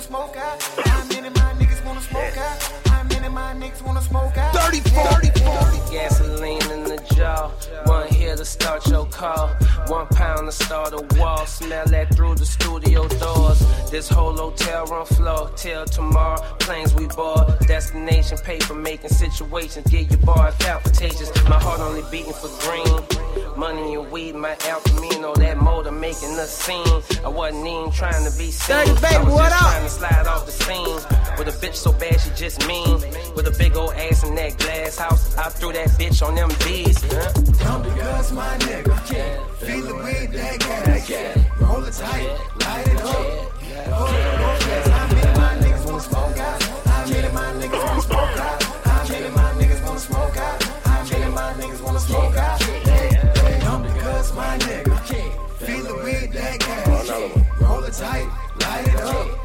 wanna smoke out. How many of my niggas wanna smoke out? How many of my niggas wanna smoke out? 30, 40, 40. Gasoline in the jar. One here to start your car. One pound to start a wall. Smell that through the studio doors. This whole hotel room floor. Till tomorrow, planes we board. Destination paper making situations. Get your bar palpitations. My heart only beating for green. Money and weed, my El Camino. That motor making a scene. I wasn't even trying to be seen. 30, baby, what up? bitch so bad she just mean. With a big old ass in that glass house, I threw that bitch on them bees. Huh? Count the my nigga. Yeah. Feel the weed, that gas. Yeah. Roll it tight, yeah. light it up. Yeah. Hold it, hold it. My niggas wanna smoke out. I mean, my niggas wanna smoke out. I mean, my niggas wanna smoke out. I mean, my niggas wanna smoke out. Count the my nigga. Feel the weed, that gas. Roll it tight, light it up.